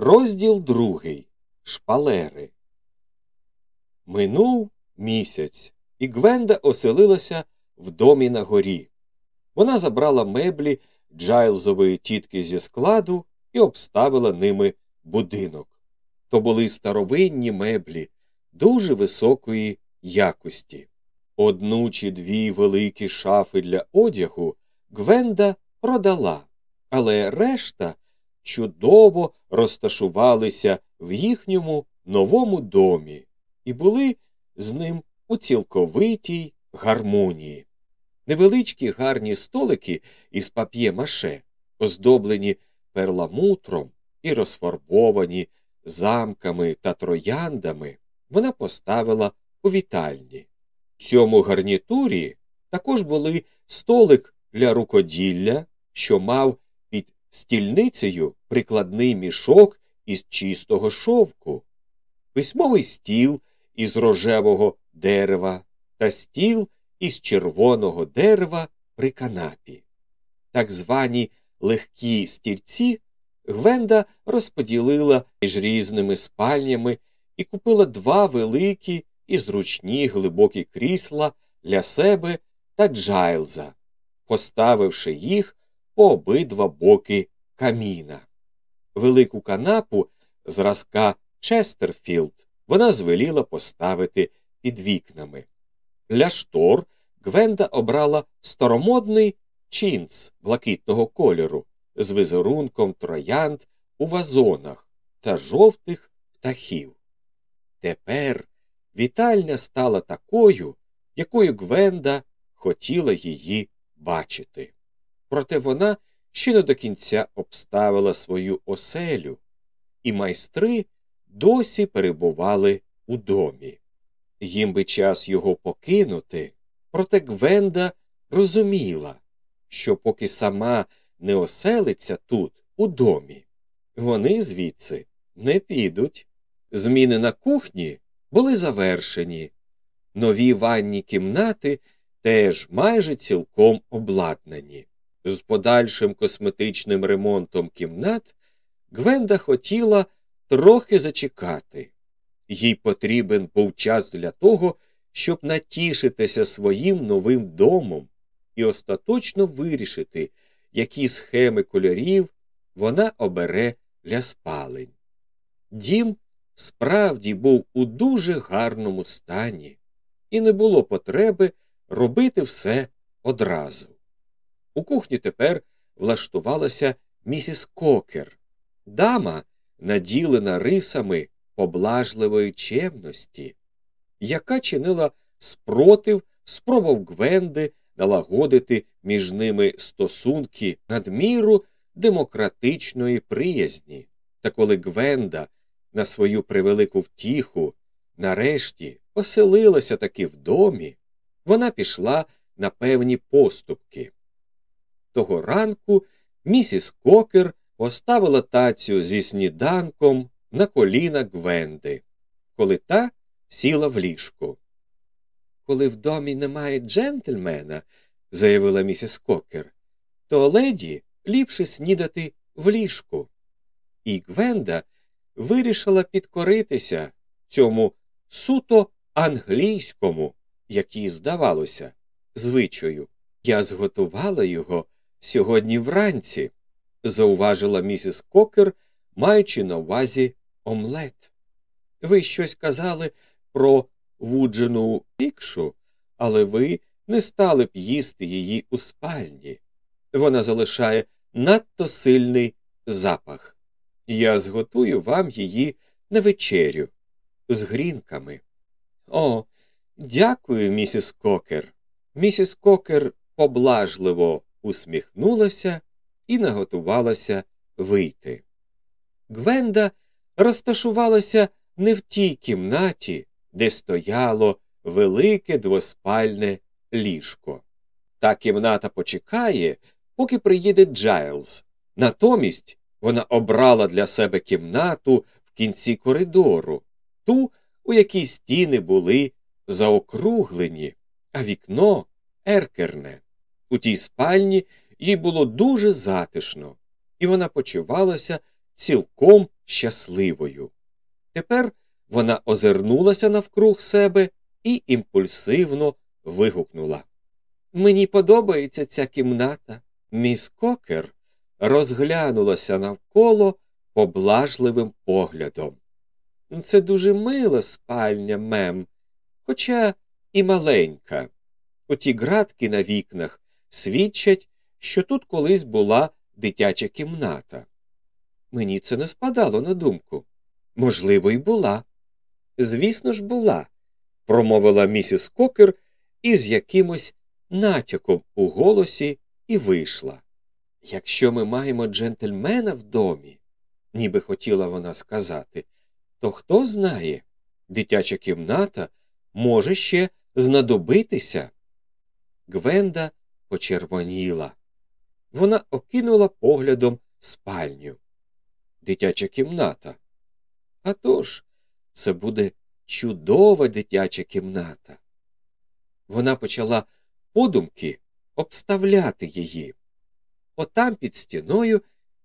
Розділ другий. Шпалери. Минув місяць, і Гвенда оселилася в домі на горі. Вона забрала меблі Джайлзової тітки зі складу і обставила ними будинок. То були старовинні меблі дуже високої якості. Одну чи дві великі шафи для одягу Гвенда продала, але решта чудово розташувалися в їхньому новому домі і були з ним у цілковитій гармонії. Невеличкі гарні столики із пап'є маше, оздоблені перламутром і розфарбовані замками та трояндами, вона поставила у вітальні. В цьому гарнітурі також були столик для рукоділля, що мав стільницею прикладний мішок із чистого шовку, письмовий стіл із рожевого дерева та стіл із червоного дерева при канапі. Так звані легкі стільці Гвенда розподілила між різними спальнями і купила два великі і зручні глибокі крісла для себе та Джайлза, поставивши їх по обидва боки каміна. Велику канапу зразка Честерфілд вона звеліла поставити під вікнами. Для штор Гвенда обрала старомодний чінц блакитного кольору з візерунком троянд у вазонах та жовтих птахів. Тепер вітальня стала такою, якою Гвенда хотіла її бачити. Проте вона ще не до кінця обставила свою оселю, і майстри досі перебували у домі. Їм би час його покинути, проте Гвенда розуміла, що поки сама не оселиться тут, у домі, вони звідси не підуть. Зміни на кухні були завершені, нові ванні кімнати теж майже цілком обладнані. З подальшим косметичним ремонтом кімнат Гвенда хотіла трохи зачекати. Їй потрібен був час для того, щоб натішитися своїм новим домом і остаточно вирішити, які схеми кольорів вона обере для спалень. Дім справді був у дуже гарному стані, і не було потреби робити все одразу. У кухні тепер влаштувалася місіс Кокер, дама, наділена рисами поблажливої чемності, яка чинила спротив спробав Гвенди налагодити між ними стосунки надміру демократичної приязні. Та коли Гвенда на свою превелику втіху нарешті оселилася таки в домі, вона пішла на певні поступки. Того ранку місіс Кокер поставила тацю зі сніданком на коліна Гвенди, коли та сіла в ліжко. Коли в домі немає джентльмена, заявила місіс Кокер, то леді ліпше снідати в ліжку. І Гвенда вирішила підкоритися цьому суто англійському, як їй здавалося, звичаю. Я зготувала його сьогодні вранці, зауважила місіс Кокер, маючи на увазі омлет. Ви щось казали про вуджену пікшу, але ви не стали б їсти її у спальні. Вона залишає надто сильний запах. Я зготую вам її на вечерю з грінками. О, дякую, місіс Кокер. Місіс Кокер поблажливо усміхнулася і наготувалася вийти. Гвенда розташувалася не в тій кімнаті, де стояло велике двоспальне ліжко. Та кімната почекає, поки приїде Джайлз. Натомість вона обрала для себе кімнату в кінці коридору, ту, у якій стіни були заокруглені, а вікно еркерне. У тій спальні їй було дуже затишно, і вона почувалася цілком щасливою. Тепер вона озирнулася навкруг себе і імпульсивно вигукнула. Мені подобається ця кімната. Міс Кокер розглянулася навколо поблажливим поглядом. Це дуже мила спальня, мем, хоча і маленька. Оті ґратки на вікнах свідчать, що тут колись була дитяча кімната. Мені це не спадало на думку. Можливо, й була. Звісно ж, була, промовила місіс Кокер із якимось натяком у голосі і вийшла. Якщо ми маємо джентльмена в домі, ніби хотіла вона сказати, то хто знає, дитяча кімната може ще знадобитися. Гвенда почервоніла. Вона окинула поглядом спальню. Дитяча кімната. А тож, це буде чудова дитяча кімната. Вона почала подумки обставляти її. Отам під стіною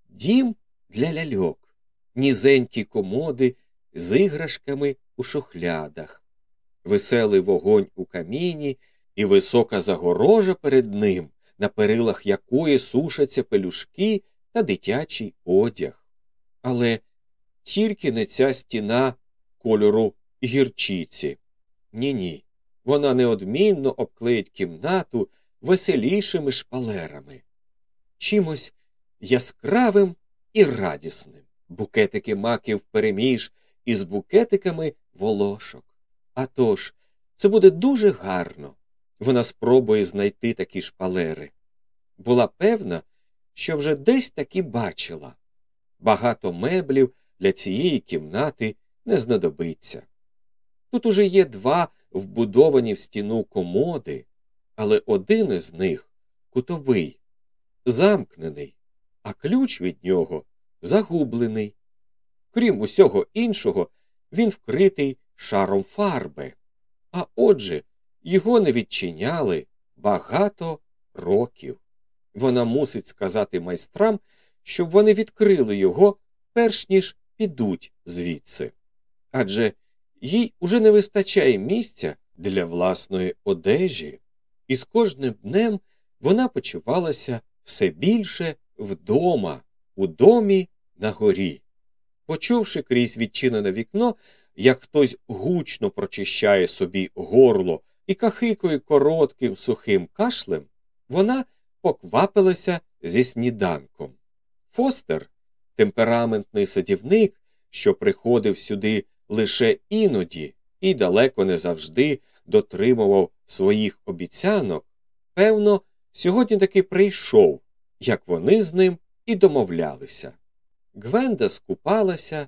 дім для ляльок, нізенькі комоди з іграшками у шухлядах, веселий вогонь у каміні і висока загорожа перед ним, на перилах якої сушаться пелюшки та дитячий одяг. Але тільки не ця стіна кольору гірчиці. Ні ні. Вона неодмінно обклеїть кімнату веселішими шпалерами, чимось яскравим і радісним, букетики маків переміж із букетиками волошок. А тож, це буде дуже гарно. Вона спробує знайти такі шпалери. Була певна, що вже десь таки бачила. Багато меблів для цієї кімнати не знадобиться. Тут уже є два вбудовані в стіну комоди, але один із них кутовий, замкнений, а ключ від нього загублений. Крім усього іншого, він вкритий шаром фарби, а отже, його не відчиняли багато років. Вона мусить сказати майстрам, щоб вони відкрили його, перш ніж підуть звідси. Адже їй уже не вистачає місця для власної одежі, і з кожним днем вона почувалася все більше вдома, у домі на горі. Почувши крізь відчинене вікно, як хтось гучно прочищає собі горло і кахикою коротким сухим кашлем, вона поквапилася зі сніданком. Фостер, темпераментний садівник, що приходив сюди лише іноді і далеко не завжди дотримував своїх обіцянок, певно, сьогодні таки прийшов, як вони з ним і домовлялися. Гвенда скупалася,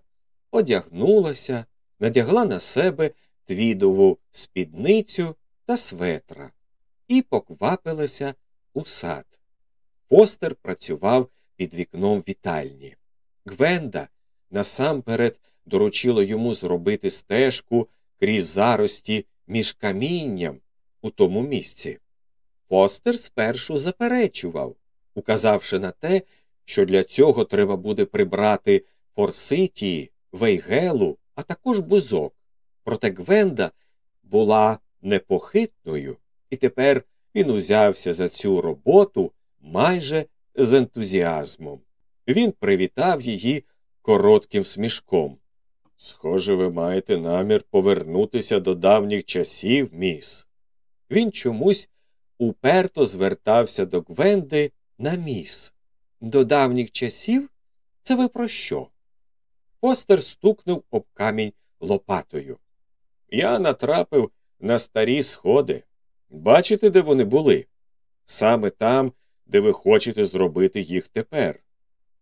одягнулася, надягла на себе твідову спідницю та светра і поквапилася у сад. Фостер працював під вікном вітальні. Гвенда насамперед доручила йому зробити стежку крізь зарості між камінням у тому місці. Фостер спершу заперечував, указавши на те, що для цього треба буде прибрати форситії, вейгелу, а також бузок. Проте Гвенда була непохитною, і тепер він узявся за цю роботу майже з ентузіазмом. Він привітав її коротким смішком. Схоже, ви маєте намір повернутися до давніх часів, міс. Він чомусь уперто звертався до Гвенди на міс. До давніх часів? Це ви про що? Постер стукнув об камінь лопатою. Я натрапив на старі сходи. Бачите, де вони були? Саме там, де ви хочете зробити їх тепер.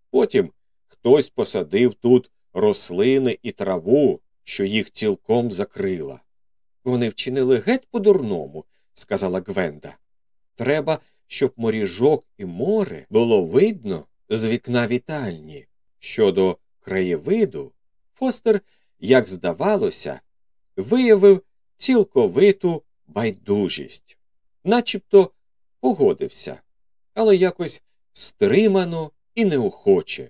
Потім хтось посадив тут рослини і траву, що їх цілком закрила. Вони вчинили геть по дурному, сказала Гвенда. Треба, щоб моріжок і море було видно з вікна вітальні. Щодо краєвиду, Фостер, як здавалося, виявив цілковиту байдужість, начебто погодився, але якось стримано і неохоче.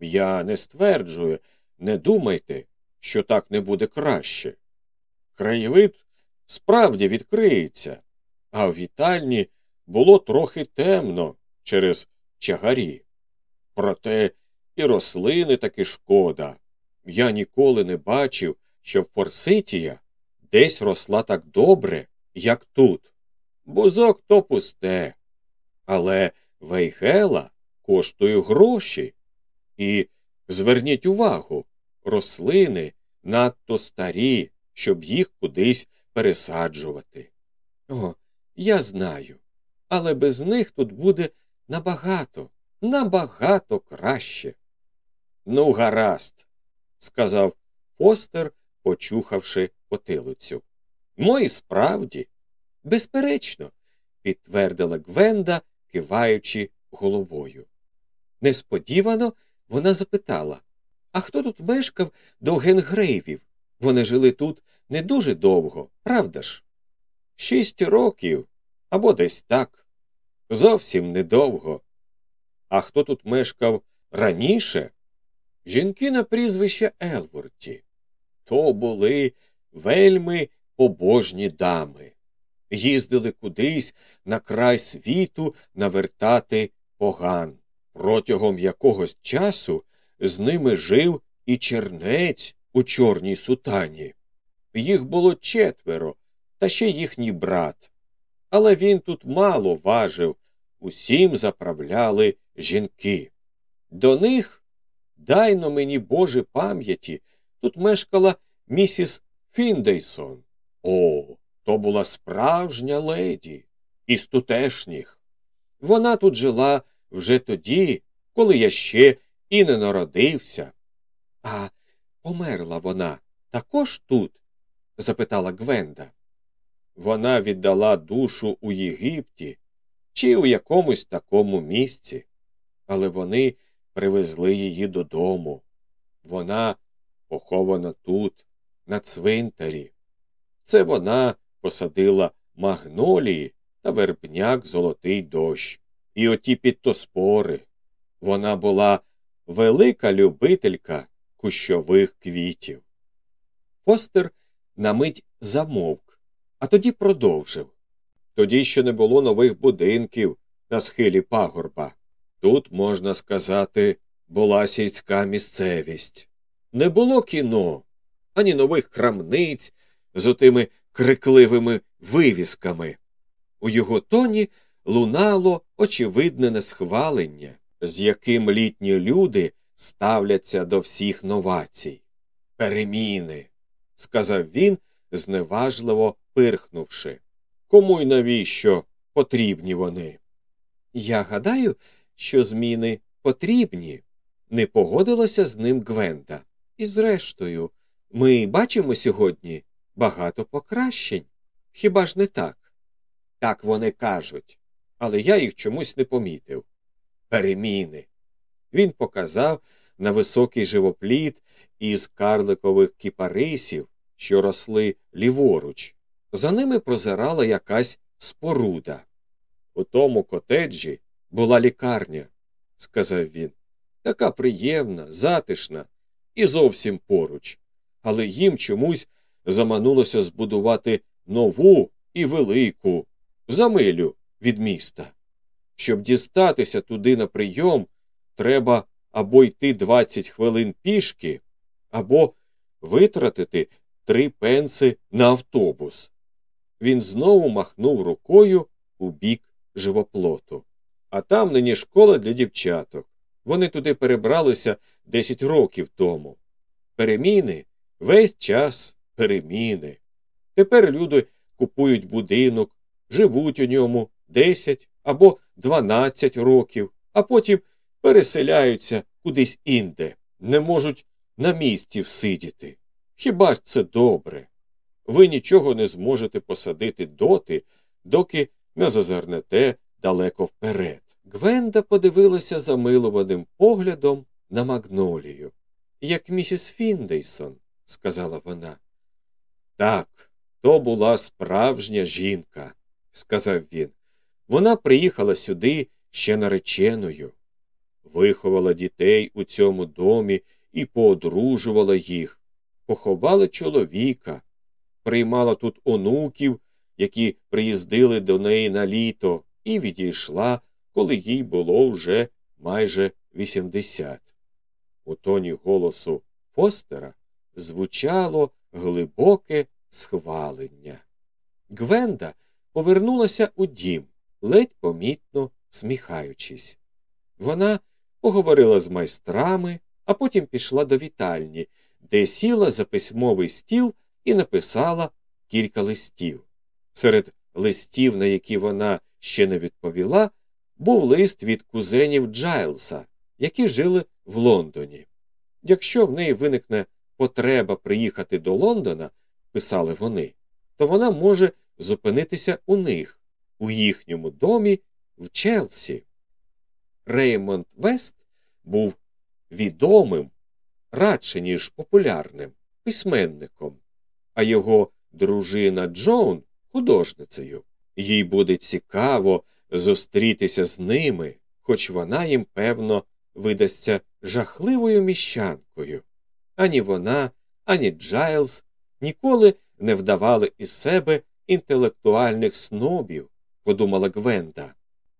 Я не стверджую, не думайте, що так не буде краще. Краєвид справді відкриється, а в вітальні було трохи темно через чагарі. Проте і рослини таки шкода. Я ніколи не бачив, щоб форситія десь росла так добре, як тут. Бузок то пусте. Але вейгела коштує гроші. І зверніть увагу, рослини надто старі, щоб їх кудись пересаджувати. О, я знаю. Але без них тут буде набагато, набагато краще. Ну, гаразд, сказав Фостер, почухавши потилицю. Ну і справді, безперечно, підтвердила Гвенда, киваючи головою. Несподівано вона запитала А хто тут мешкав до Генгрейвів? Вони жили тут не дуже довго, правда ж? Шість років або десь так. Зовсім недовго. А хто тут мешкав раніше? Жінки на прізвище Елворті. То були вельми побожні дами. Їздили кудись на край світу навертати поган. Протягом якогось часу з ними жив і чернець у чорній сутані. Їх було четверо, та ще їхній брат. Але він тут мало важив, усім заправляли жінки. До них, дайно мені Боже пам'яті, тут мешкала місіс Фіндейсон. О, то була справжня леді із тутешніх. Вона тут жила вже тоді, коли я ще і не народився. А померла вона також тут? запитала Гвенда. Вона віддала душу у Єгипті чи у якомусь такому місці, але вони привезли її додому. Вона похована тут, на цвинтарі. Це вона посадила магнолії та вербняк золотий дощ, і оті підтоспори. Вона була велика любителька кущових квітів. Фостер на мить замовк, а тоді продовжив. Тоді ще не було нових будинків на схилі пагорба. Тут, можна сказати, була сільська місцевість. Не було кіно, ані нових крамниць з отими крикливими вивісками. У його тоні лунало очевидне несхвалення, з яким літні люди ставляться до всіх новацій. Переміни, сказав він, зневажливо пирхнувши. Кому й навіщо потрібні вони? Я гадаю, що зміни потрібні, не погодилася з ним Гвенда. І зрештою, ми бачимо сьогодні багато покращень. Хіба ж не так? Так вони кажуть, але я їх чомусь не помітив. Переміни. Він показав на високий живопліт із карликових кіпарисів, що росли ліворуч. За ними прозирала якась споруда. У тому котеджі була лікарня, сказав він. Така приємна, затишна і зовсім поруч. Але їм чомусь заманулося збудувати нову і велику за милю від міста. Щоб дістатися туди на прийом, треба або йти 20 хвилин пішки, або витратити три пенси на автобус. Він знову махнув рукою у бік живоплоту. А там нині школа для дівчаток. Вони туди перебралися 10 років тому. Переміни весь час переміни. Тепер люди купують будинок, живуть у ньому 10 або 12 років, а потім переселяються кудись інде, не можуть на місці всидіти. Хіба ж це добре? Ви нічого не зможете посадити доти, доки не зазирнете далеко вперед. Гвенда подивилася замилуваним поглядом на магнолію. Як місіс Фіндейсон, сказала вона. Так, то була справжня жінка, сказав він. Вона приїхала сюди ще нареченою, виховала дітей у цьому домі і поодружувала їх, поховала чоловіка, приймала тут онуків, які приїздили до неї на літо, і відійшла, коли їй було вже майже 80. У тоні голосу Фостера звучало глибоке схвалення. Гвенда повернулася у дім, ледь помітно сміхаючись. Вона поговорила з майстрами, а потім пішла до вітальні, де сіла за письмовий стіл і написала кілька листів. Серед листів, на які вона ще не відповіла, був лист від кузенів Джайлса, які жили в Лондоні. Якщо в неї виникне потреба приїхати до Лондона, писали вони, то вона може зупинитися у них, у їхньому домі в Челсі. Реймонд Вест був відомим, радше ніж популярним, письменником, а його дружина Джоун художницею. Їй буде цікаво зустрітися з ними, хоч вона їм, певно, видасться жахливою міщанкою. Ані вона, ані Джайлз ніколи не вдавали із себе інтелектуальних снобів, подумала Гвенда.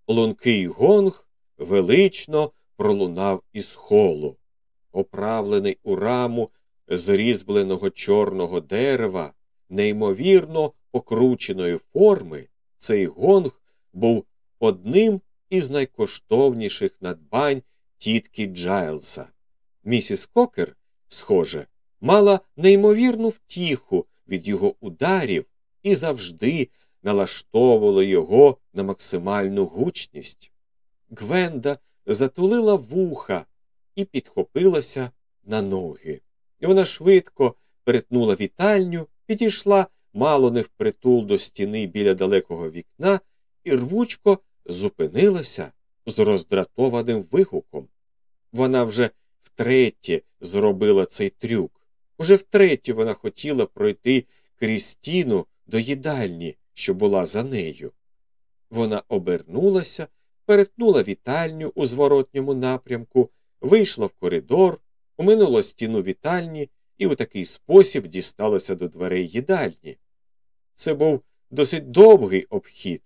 Лункий гонг велично пролунав із холу, оправлений у раму зрізбленого чорного дерева, неймовірно покрученої форми, цей гонг був одним із найкоштовніших надбань тітки Джайлса. Місіс Кокер, схоже, мала неймовірну втіху від його ударів і завжди налаштовувала його на максимальну гучність. Гвенда затулила вуха і підхопилася на ноги. Вона швидко перетнула вітальню, підійшла мало не впритул до стіни біля далекого вікна і рвучко зупинилася з роздратованим вигуком. Вона вже втретє зробила цей трюк. Уже втретє вона хотіла пройти крізь стіну до їдальні, що була за нею. Вона обернулася, перетнула вітальню у зворотньому напрямку, вийшла в коридор, оминула стіну вітальні і у такий спосіб дісталася до дверей їдальні. Це був досить довгий обхід,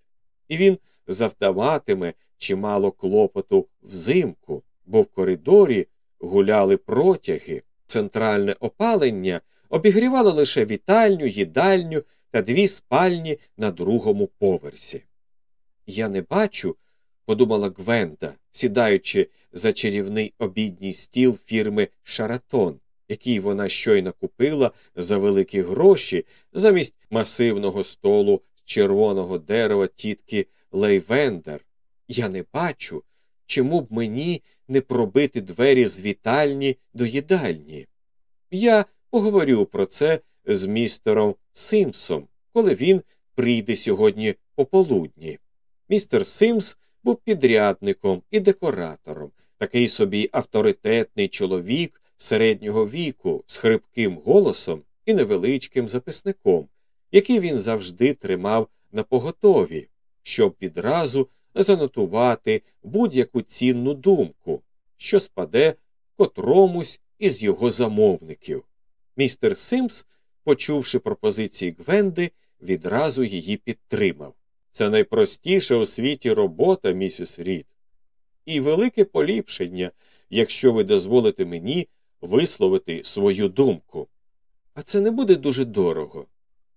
і він завдаватиме чимало клопоту взимку, бо в коридорі гуляли протяги. Центральне опалення обігрівало лише вітальню, їдальню та дві спальні на другому поверсі. Я не бачу, подумала Гвенда, сідаючи за чарівний обідній стіл фірми Шаратон, який вона щойно купила за великі гроші замість масивного столу з червоного дерева тітки Лейвендер. Я не бачу, чому б мені не пробити двері з вітальні до їдальні. Я поговорю про це з містером Симсом, коли він прийде сьогодні пополудні. Містер Симс був підрядником і декоратором, такий собі авторитетний чоловік середнього віку з хрипким голосом і невеличким записником, який він завжди тримав на поготові, щоб відразу занотувати будь-яку цінну думку, що спаде котромусь із його замовників. Містер Симс, почувши пропозиції Гвенди, відразу її підтримав. Це найпростіша у світі робота, місіс Рід. І велике поліпшення, якщо ви дозволите мені висловити свою думку. А це не буде дуже дорого.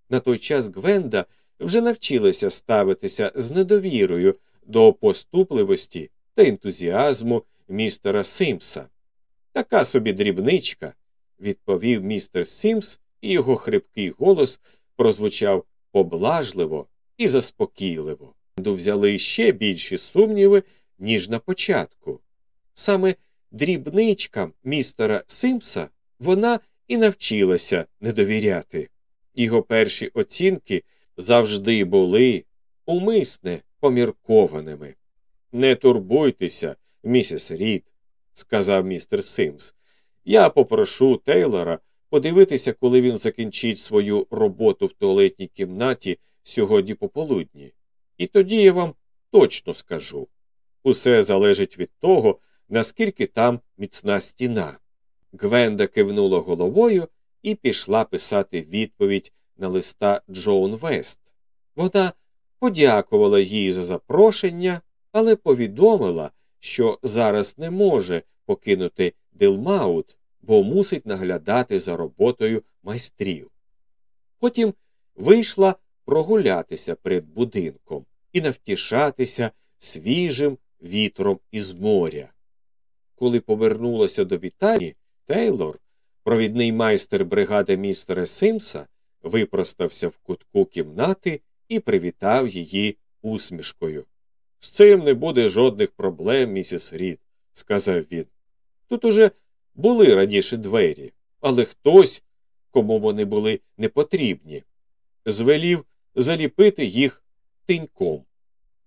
На той час Гвенда вже навчилася ставитися з недовірою до поступливості та ентузіазму містера Симса. Така собі дрібничка, відповів містер Сімс, і його хрипкий голос прозвучав поблажливо і заспокійливо. Взяли ще більші сумніви, ніж на початку. Саме дрібничкам містера Симса вона і навчилася не довіряти. Його перші оцінки завжди були умисне поміркованими. Не турбуйтеся, місіс Рід, сказав містер Симс. Я попрошу Тейлора подивитися, коли він закінчить свою роботу в туалетній кімнаті сьогодні пополудні. І тоді я вам точно скажу. Усе залежить від того, наскільки там міцна стіна. Гвенда кивнула головою і пішла писати відповідь на листа Джоун Вест. Вона подякувала їй за запрошення, але повідомила, що зараз не може покинути Дилмаут, бо мусить наглядати за роботою майстрів. Потім вийшла прогулятися перед будинком і навтішатися свіжим вітром із моря. Коли повернулася до вітальні, Тейлор, провідний майстер бригади містера Симса, випростався в кутку кімнати і привітав її усмішкою. З цим не буде жодних проблем, місіс Рід, сказав він. Тут уже були раніше двері, але хтось, кому вони були непотрібні, звелів заліпити їх тиньком.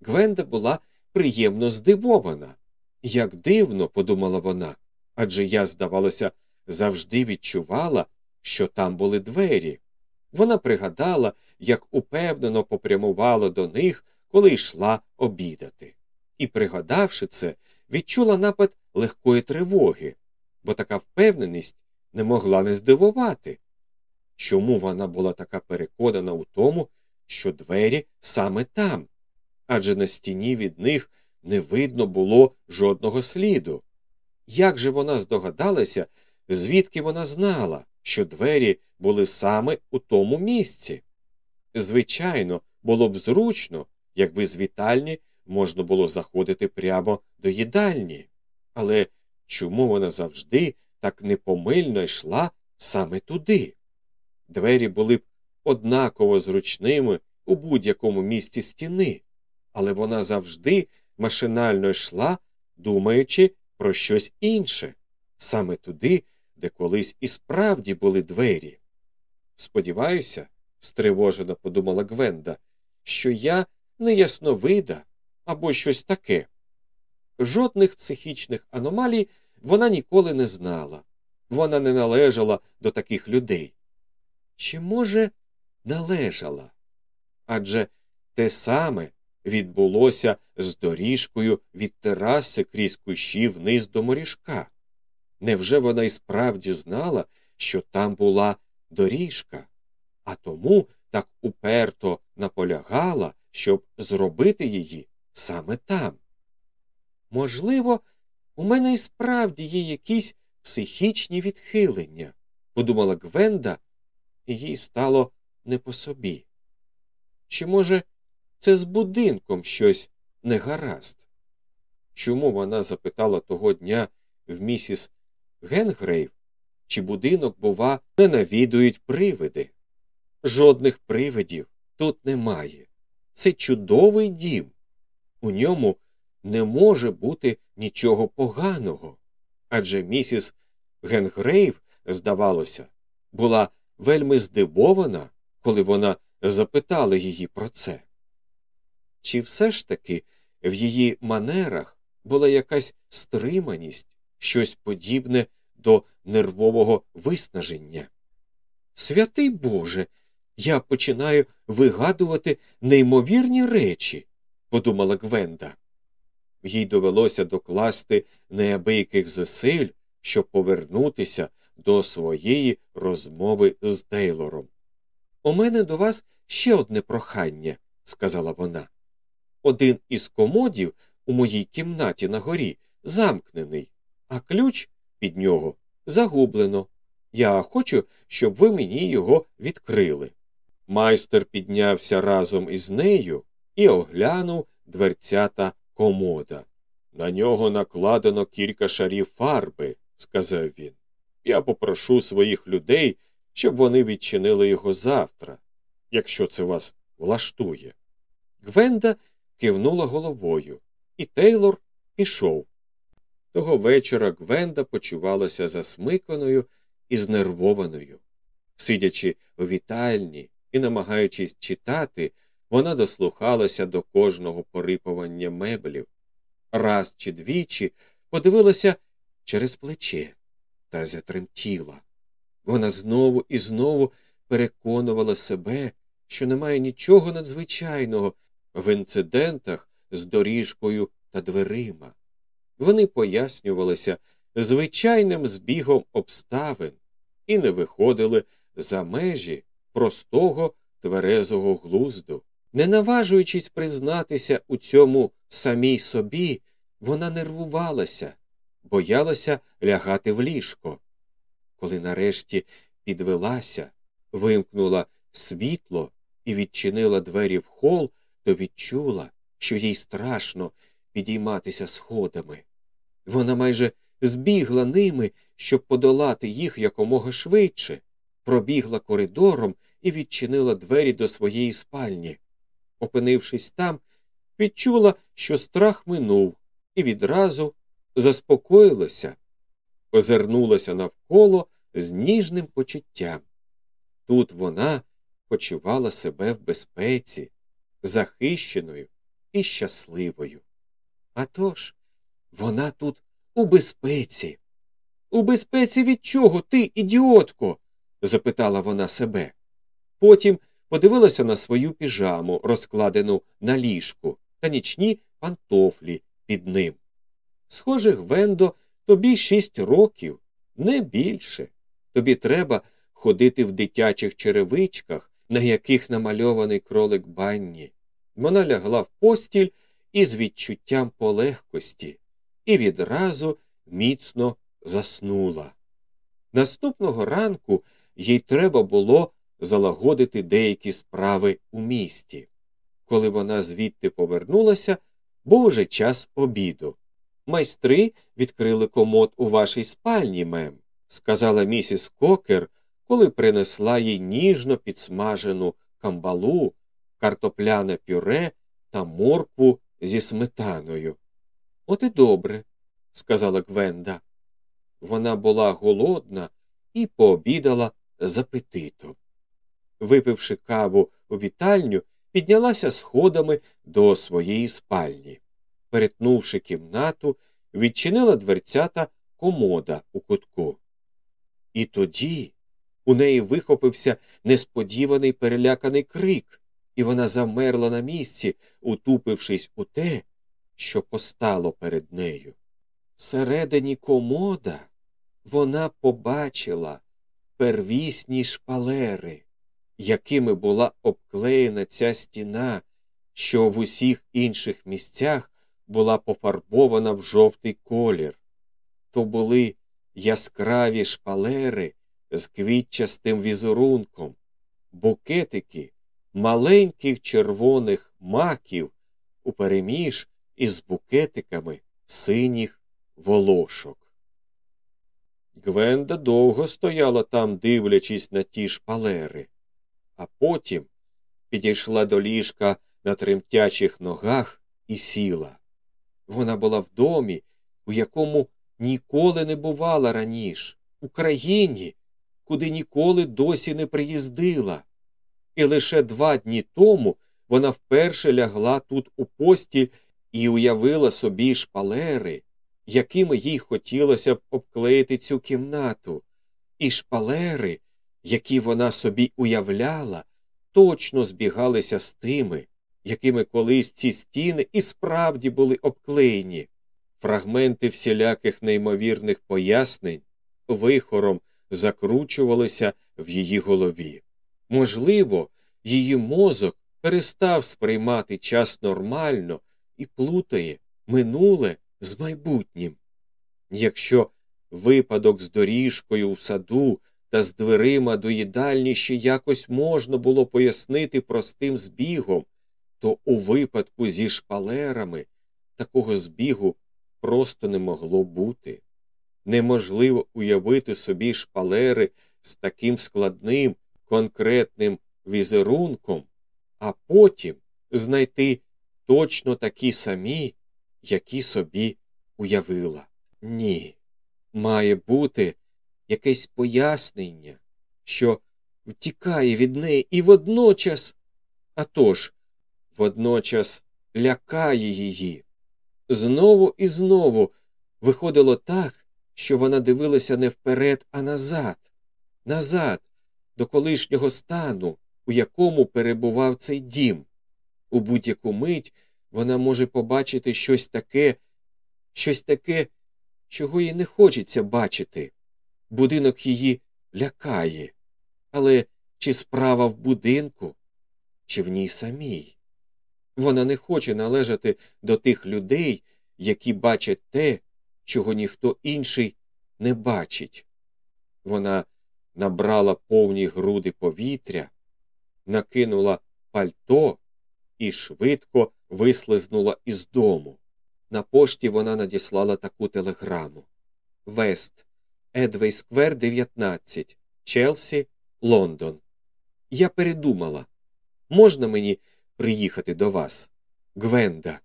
Гвенда була приємно здивована. Як дивно, подумала вона, адже я, здавалося, завжди відчувала, що там були двері. Вона пригадала, як упевнено попрямувала до них, коли йшла обідати. І, пригадавши це, відчула напад легкої тривоги, бо така впевненість не могла не здивувати. Чому вона була така переконана у тому, що двері саме там? Адже на стіні від них не видно було жодного сліду. Як же вона здогадалася, звідки вона знала, що двері були саме у тому місці? Звичайно, було б зручно, якби з вітальні можна було заходити прямо до їдальні, але чому вона завжди так непомильно йшла саме туди? Двері були б однаково зручними у будь-якому місці стіни, але вона завжди машинально йшла, думаючи про щось інше, саме туди, де колись і справді були двері. Сподіваюся, стривожено подумала Гвенда, що я не ясновида або щось таке. Жодних психічних аномалій вона ніколи не знала, вона не належала до таких людей. Чи, може, належала? Адже те саме відбулося з доріжкою від тераси крізь кущі вниз до моріжка. Невже вона й справді знала, що там була доріжка, а тому так уперто наполягала, щоб зробити її саме там? Можливо, у мене і справді є якісь психічні відхилення, подумала Гвенда, і їй стало не по собі. Чи, може, це з будинком щось негаразд? Чому вона запитала того дня в місіс Генгрейв, чи будинок, бува, не навідують привиди? Жодних привидів тут немає. Це чудовий дім. У ньому не може бути нічого поганого. Адже місіс Генгрейв, здавалося, була вельми здивована, коли вона запитала її про це. Чи все ж таки в її манерах була якась стриманість, щось подібне до нервового виснаження? Святий Боже, я починаю вигадувати неймовірні речі, подумала Гвенда. Їй довелося докласти неабияких зусиль, щоб повернутися до своєї розмови з Тейлором. У мене до вас ще одне прохання, сказала вона. Один із комодів у моїй кімнаті на горі замкнений, а ключ під нього загублено. Я хочу, щоб ви мені його відкрили. Майстер піднявся разом із нею і оглянув дверцята комода. На нього накладено кілька шарів фарби, сказав він. Я попрошу своїх людей, щоб вони відчинили його завтра, якщо це вас влаштує. Гвенда кивнула головою, і Тейлор пішов. Того вечора Гвенда почувалася засмиканою і знервованою. Сидячи у вітальні і намагаючись читати, вона дослухалася до кожного порипування меблів. Раз чи двічі подивилася через плече та затремтіла. Вона знову і знову переконувала себе, що немає нічого надзвичайного в інцидентах з доріжкою та дверима. Вони пояснювалися звичайним збігом обставин і не виходили за межі простого тверезого глузду. Не наважуючись признатися у цьому самій собі, вона нервувалася, боялася лягати в ліжко. Коли нарешті підвелася, вимкнула світло і відчинила двері в хол, то відчула, що їй страшно підійматися сходами. Вона майже збігла ними, щоб подолати їх якомога швидше, пробігла коридором і відчинила двері до своєї спальні. Опинившись там, відчула, що страх минув, і відразу заспокоїлася, озирнулася навколо з ніжним почуттям. Тут вона почувала себе в безпеці, захищеною і щасливою. А тож, вона тут у безпеці. У безпеці від чого ти, ідіотко? запитала вона себе. Потім подивилася на свою піжаму, розкладену на ліжку, та нічні пантофлі під ним. Схоже, Гвендо, тобі шість років, не більше. Тобі треба ходити в дитячих черевичках, на яких намальований кролик банні. Вона лягла в постіль із відчуттям полегкості і відразу міцно заснула. Наступного ранку їй треба було залагодити деякі справи у місті. Коли вона звідти повернулася, був уже час обіду. Майстри відкрили комод у вашій спальні, мем, сказала місіс Кокер, коли принесла їй ніжно підсмажену камбалу, картопляне пюре та моркву зі сметаною. От і добре, сказала Гвенда. Вона була голодна і пообідала з апетитом. Випивши каву у вітальню, піднялася сходами до своєї спальні. Перетнувши кімнату, відчинила дверцята комода у кутку. І тоді у неї вихопився несподіваний переляканий крик, і вона замерла на місці, утупившись у те, що постало перед нею. Всередині комода вона побачила первісні шпалери, якими була обклеєна ця стіна, що в усіх інших місцях була пофарбована в жовтий колір. То були яскраві шпалери з квітчастим візерунком, букетики маленьких червоних маків упереміж із букетиками синіх волошок. Гвенда довго стояла там, дивлячись на ті шпалери, а потім підійшла до ліжка на тремтячих ногах і сіла. Вона була в домі, у якому ніколи не бувала раніше, у країні, куди ніколи досі не приїздила. І лише два дні тому вона вперше лягла тут у постіль і уявила собі шпалери, якими їй хотілося б обклеїти цю кімнату, і шпалери, які вона собі уявляла, точно збігалися з тими, якими колись ці стіни і справді були обклеєні. Фрагменти всіляких неймовірних пояснень вихором закручувалися в її голові. Можливо, її мозок перестав сприймати час нормально і плутає минуле з майбутнім. Якщо випадок з доріжкою в саду та з дверима до їдальні ще якось можна було пояснити простим збігом, то у випадку зі шпалерами такого збігу просто не могло бути. Неможливо уявити собі шпалери з таким складним, конкретним візерунком, а потім знайти точно такі самі, які собі уявила. Ні, має бути якесь пояснення, що втікає від неї і водночас, а тож, водночас лякає її. Знову і знову виходило так, що вона дивилася не вперед, а назад, назад, до колишнього стану, у якому перебував цей дім. У будь-яку мить вона може побачити щось таке, щось таке, чого їй не хочеться бачити. Будинок її лякає. Але чи справа в будинку, чи в ній самій? Вона не хоче належати до тих людей, які бачать те, чого ніхто інший не бачить. Вона набрала повні груди повітря, накинула пальто і швидко вислизнула із дому. На пошті вона надіслала таку телеграму Вест, Едвей Сквер, 19, Челсі, Лондон. Я передумала. Можна мені приїхати до вас? Гвенда.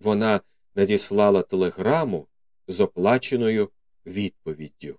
Вона надіслала телеграму з оплаченою відповіддю.